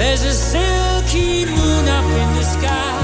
There's a silky moon up in the sky.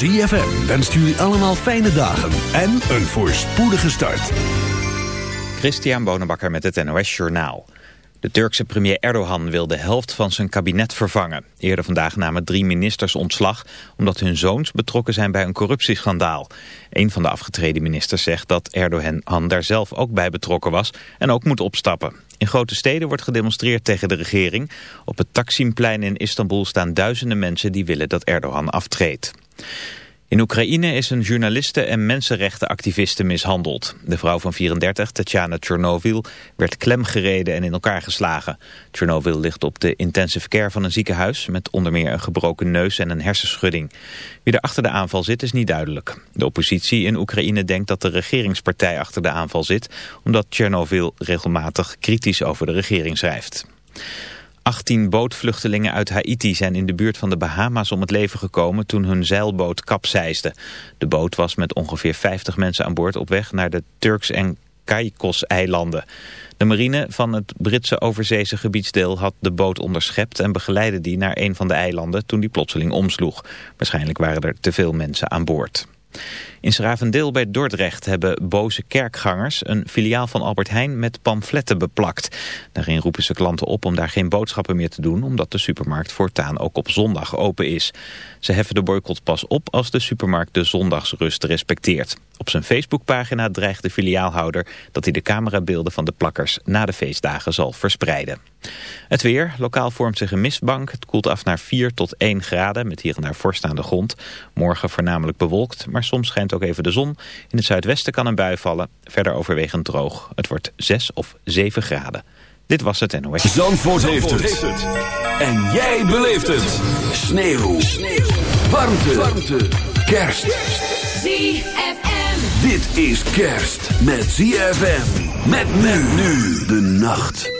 ZFM wenst jullie allemaal fijne dagen en een voorspoedige start. Christian Bonenbakker met het NOS Journaal. De Turkse premier Erdogan wil de helft van zijn kabinet vervangen. Eerder vandaag namen drie ministers ontslag... omdat hun zoons betrokken zijn bij een corruptieschandaal. Een van de afgetreden ministers zegt dat Erdogan daar zelf ook bij betrokken was... en ook moet opstappen. In grote steden wordt gedemonstreerd tegen de regering. Op het Taksimplein in Istanbul staan duizenden mensen... die willen dat Erdogan aftreedt. In Oekraïne is een journaliste en mensenrechtenactiviste mishandeld. De vrouw van 34, Tatjana Tchernobyl, werd klemgereden en in elkaar geslagen. Tchernobyl ligt op de intensive care van een ziekenhuis... met onder meer een gebroken neus en een hersenschudding. Wie er achter de aanval zit is niet duidelijk. De oppositie in Oekraïne denkt dat de regeringspartij achter de aanval zit... omdat Tchernobyl regelmatig kritisch over de regering schrijft. 18 bootvluchtelingen uit Haiti zijn in de buurt van de Bahama's om het leven gekomen toen hun zeilboot kapseisde. De boot was met ongeveer 50 mensen aan boord op weg naar de Turks en Caicos-eilanden. De marine van het Britse overzeese gebiedsdeel had de boot onderschept en begeleidde die naar een van de eilanden toen die plotseling omsloeg. Waarschijnlijk waren er te veel mensen aan boord. In Schravendeel bij Dordrecht hebben boze kerkgangers een filiaal van Albert Heijn met pamfletten beplakt. Daarin roepen ze klanten op om daar geen boodschappen meer te doen omdat de supermarkt voortaan ook op zondag open is. Ze heffen de boycott pas op als de supermarkt de zondagsrust respecteert. Op zijn Facebookpagina dreigt de filiaalhouder dat hij de camerabeelden van de plakkers na de feestdagen zal verspreiden. Het weer. Lokaal vormt zich een mistbank. Het koelt af naar 4 tot 1 graden met hier en daar vorst grond. Morgen voornamelijk bewolkt, maar soms schijnt ook even de zon. In het zuidwesten kan een bui vallen. Verder overwegend droog. Het wordt 6 of 7 graden. Dit was het NOS. Zandvoort, heeft, het. En jij beleeft het. Sneeuw. Sneeuw. Warmte. Warmte. Kerst. ZFM. Dit is kerst met ZFM. Met men nu de nacht.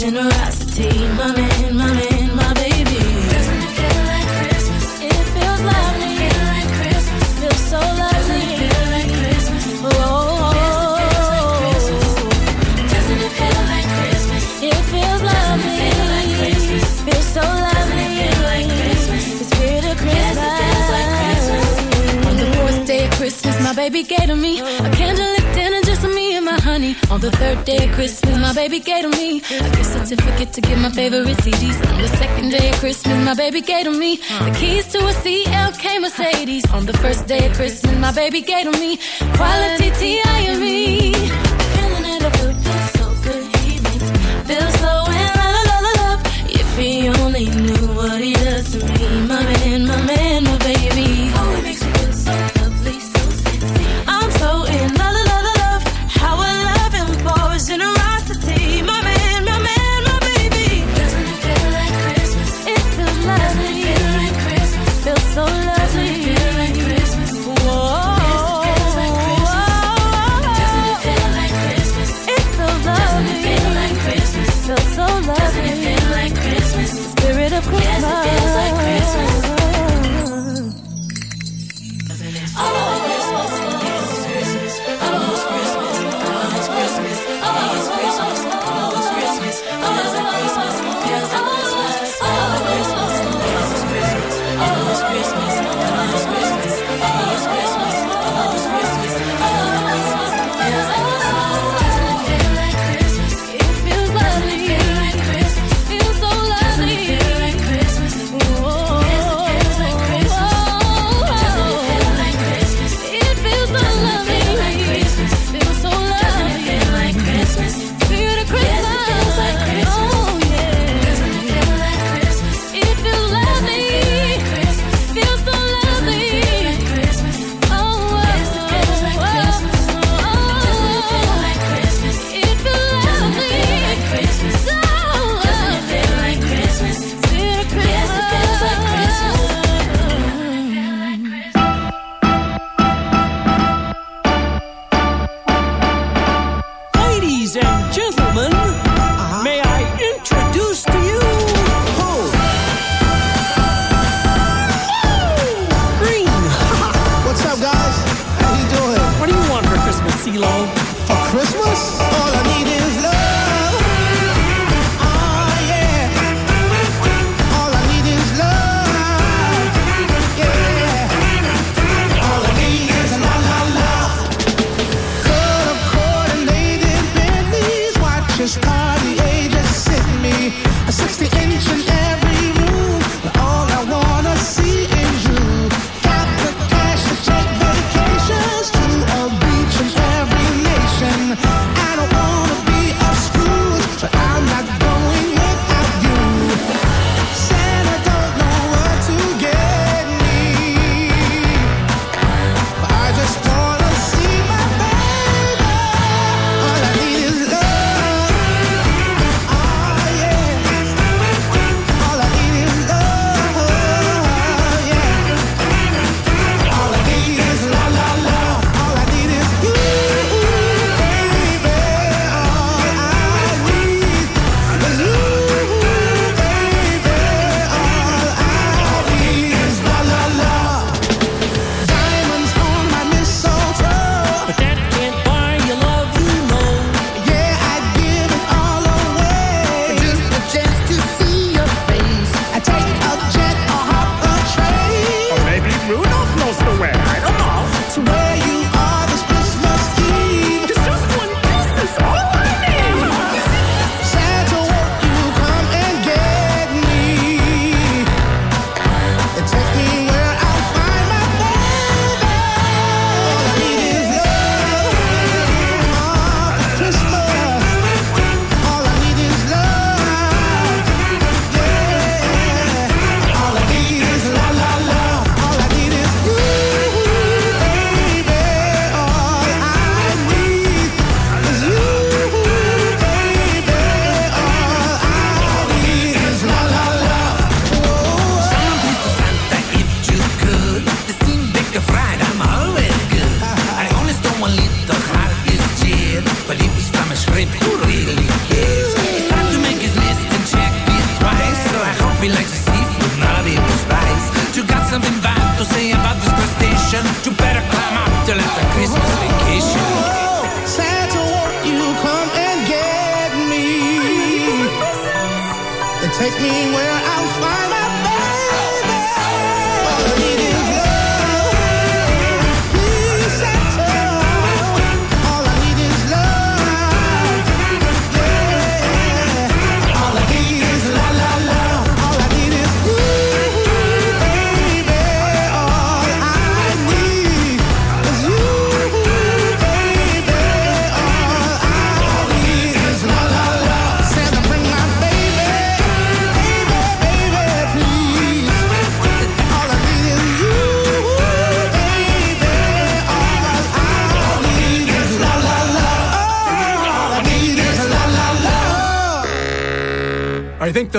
generosity. My man, my man, my baby. Doesn't it feel like Christmas? It feels lovely. Doesn't it feel like Christmas? Feels so lovely. Doesn't it feel like Christmas? Oh. Doesn't it feel like Christmas? It feels lovely. Feel like Christmas. Feels so lovely. Feel like Christmas. The spirit of Christmas. On the fourth day of Christmas, my baby gave to me a candlelit dinner just for me and. On the third day of Christmas, my baby gave to me a gift certificate to get my favorite CDs. On the second day of Christmas, my baby gave to me the keys to a CLK Mercedes. On the first day of Christmas, my baby gave to me quality T.I.M.E. Feeling it, I feel feel so good. He makes me feel so in la la love. If he only knew what he does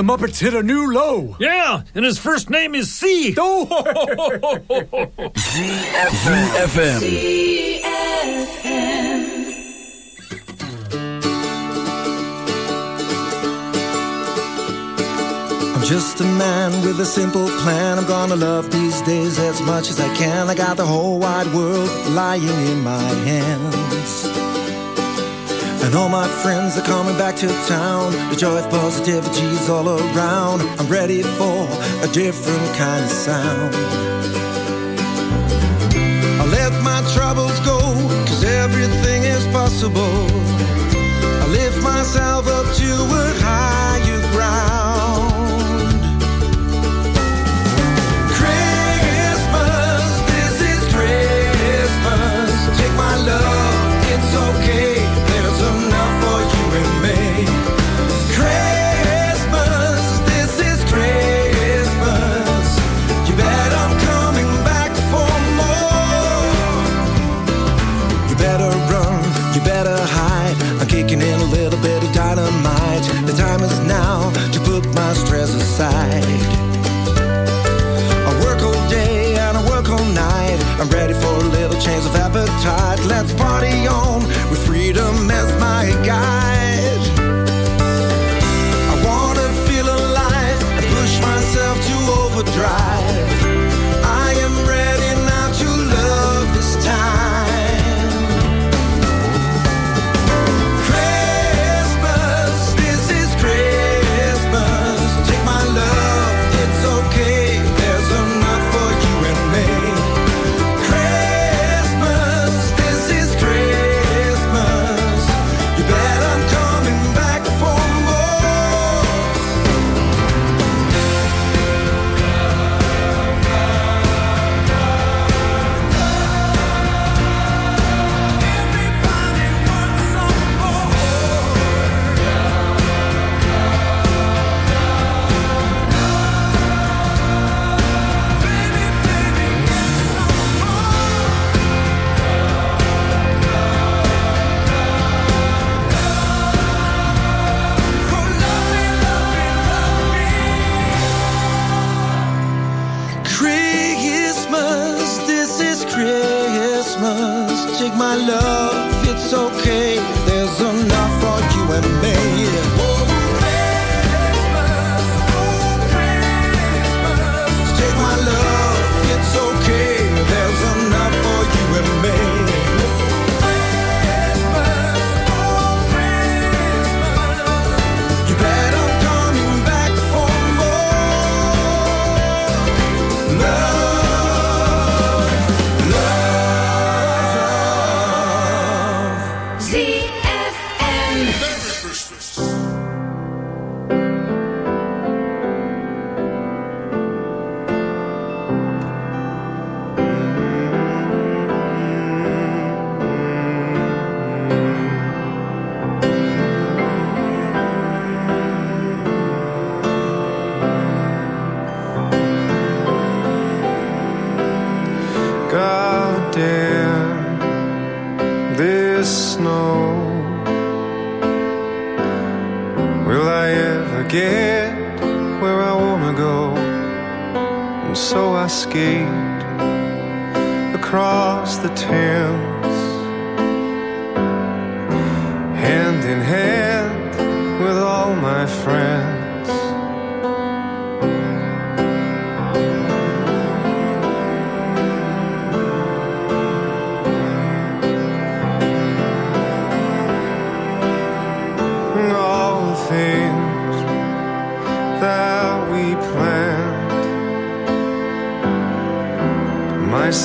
the Muppets hit a new low. Yeah, and his first name is C. Oh! ZFM. I'm just a man with a simple plan. I'm gonna love these days as much as I can. I got the whole wide world lying in my hands. And all my friends are coming back to town. The joy of positivity is all around. I'm ready for a different kind of sound. I let my troubles go, cause everything is possible. I lift myself up to a higher appetite. Let's party on And so I skate across the Thames, hand in hand with all my friends.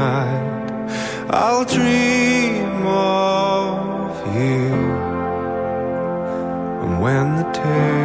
night I'll dream of you. And when the tears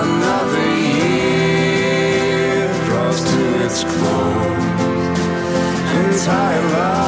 Another year draws to its close. Entire life.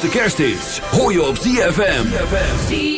allergrootste kersthits hoor je op ZFM. ZFM.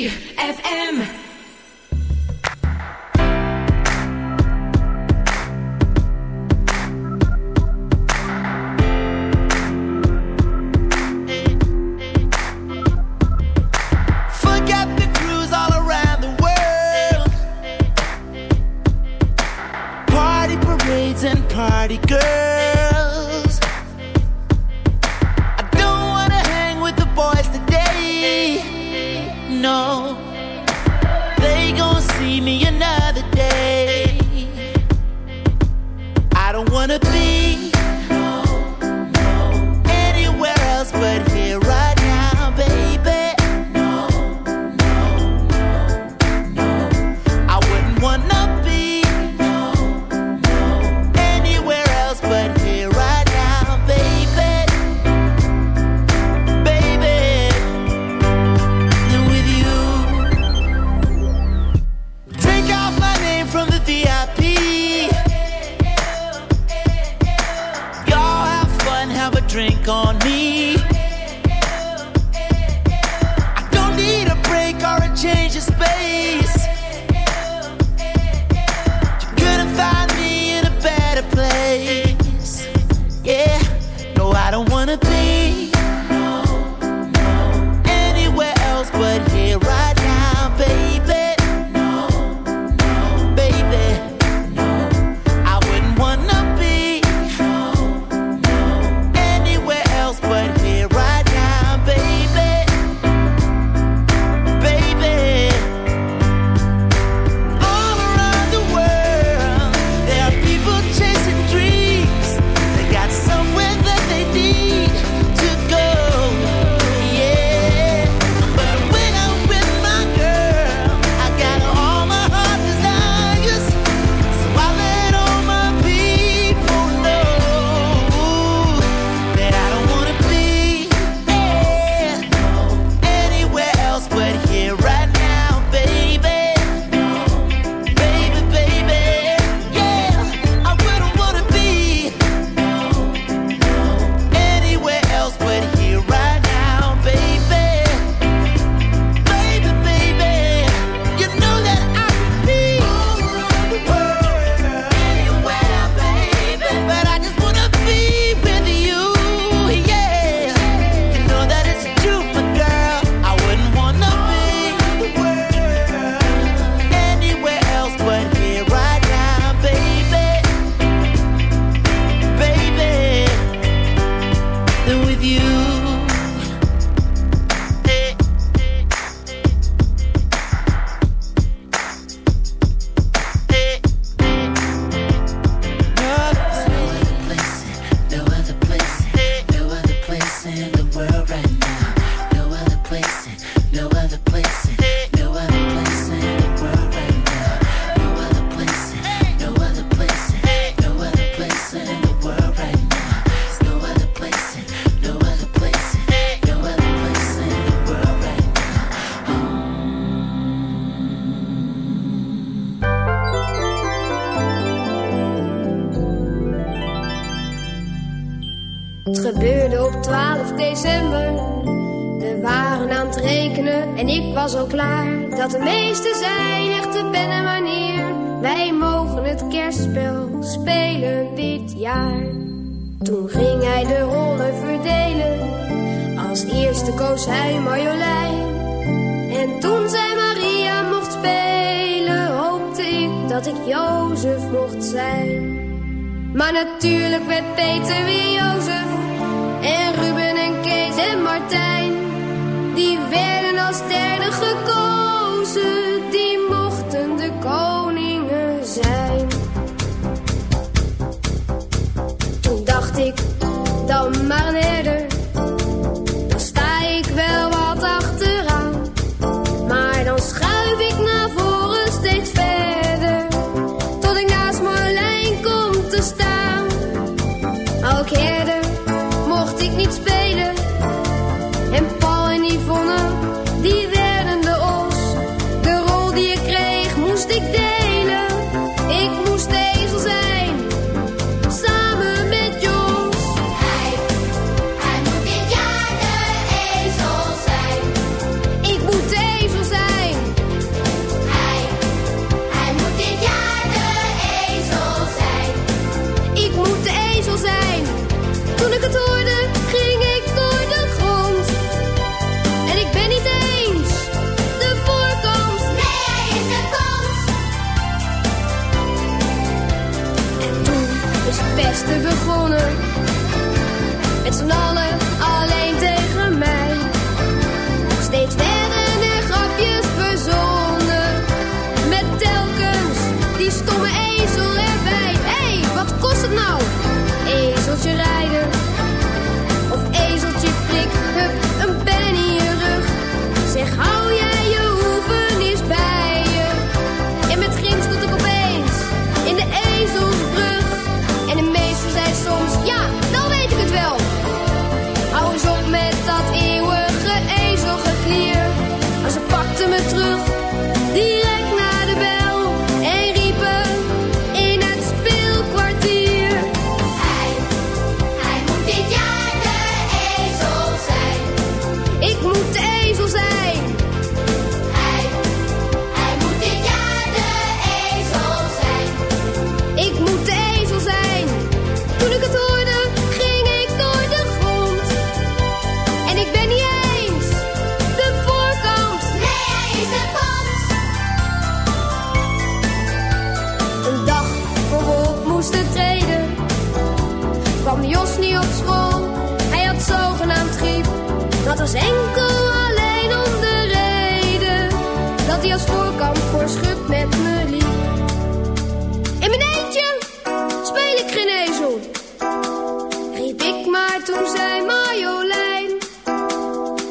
toen zei Marjolein,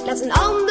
laat een ander.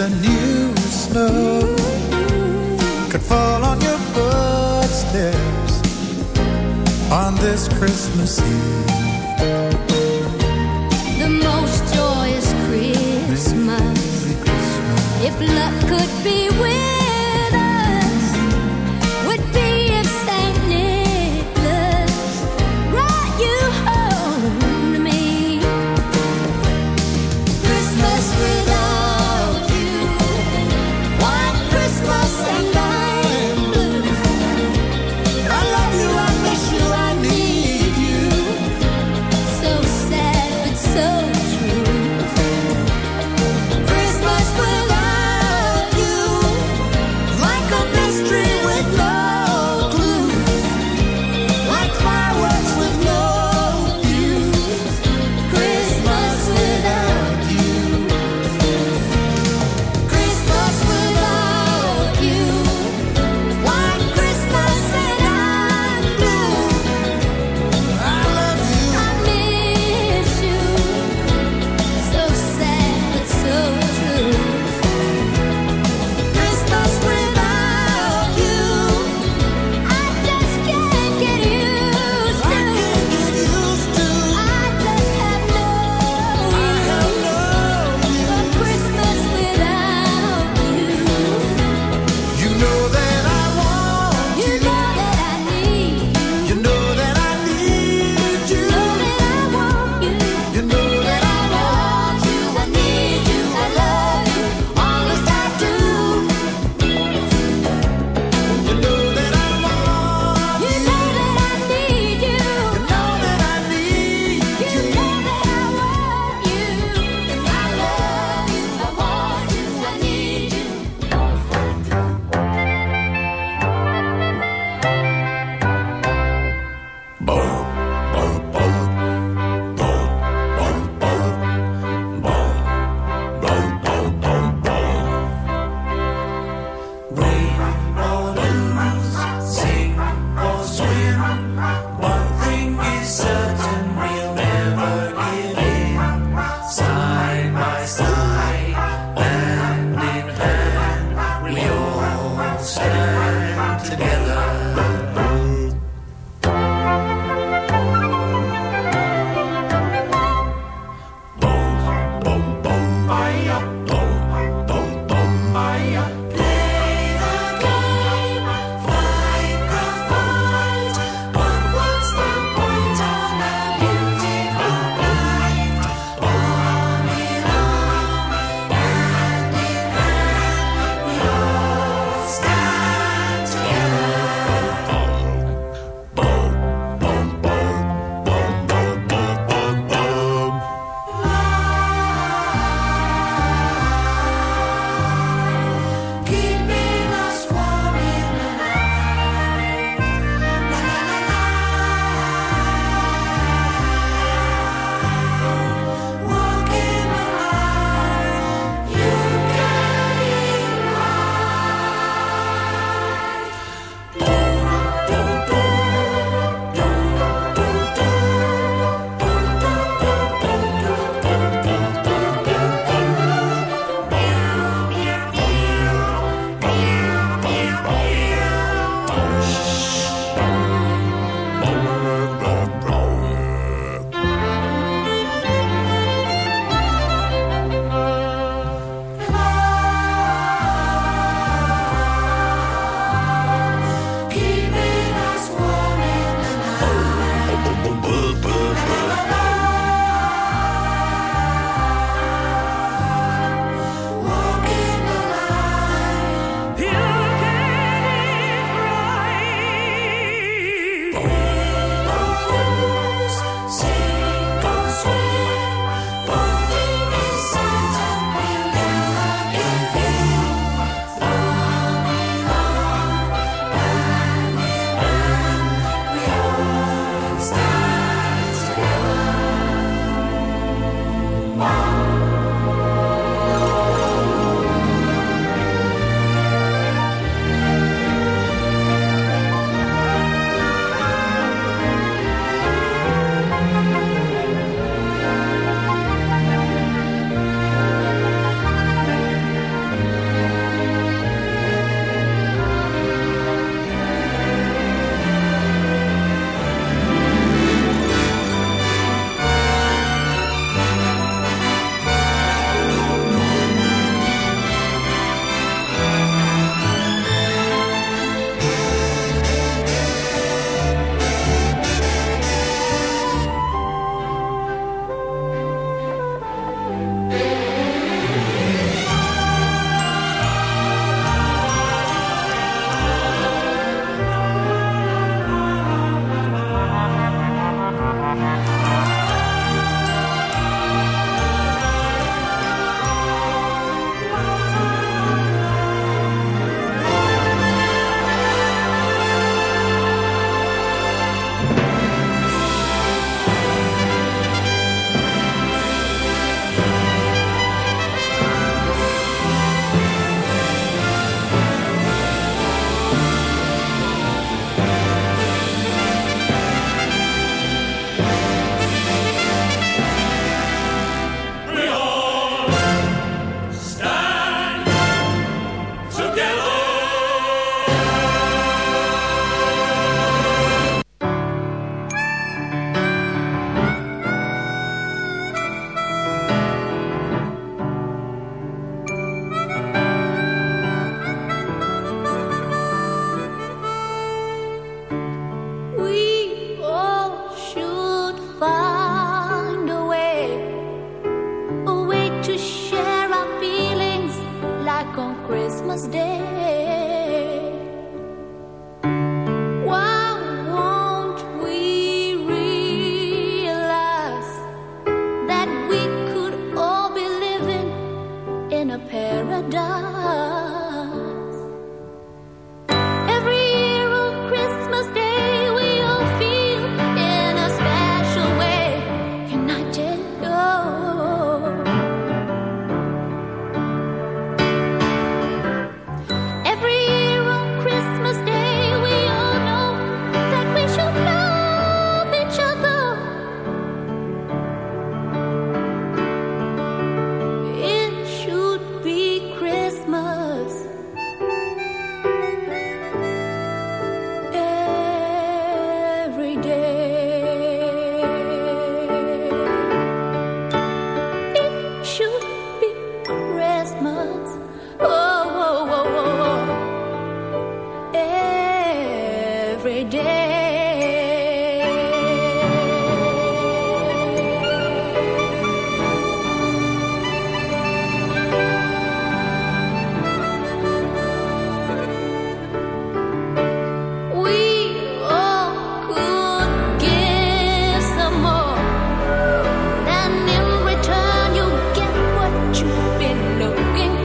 the new snow could fall on your footsteps on this Christmas Eve. The most joyous Christmas, Christmas. if luck could be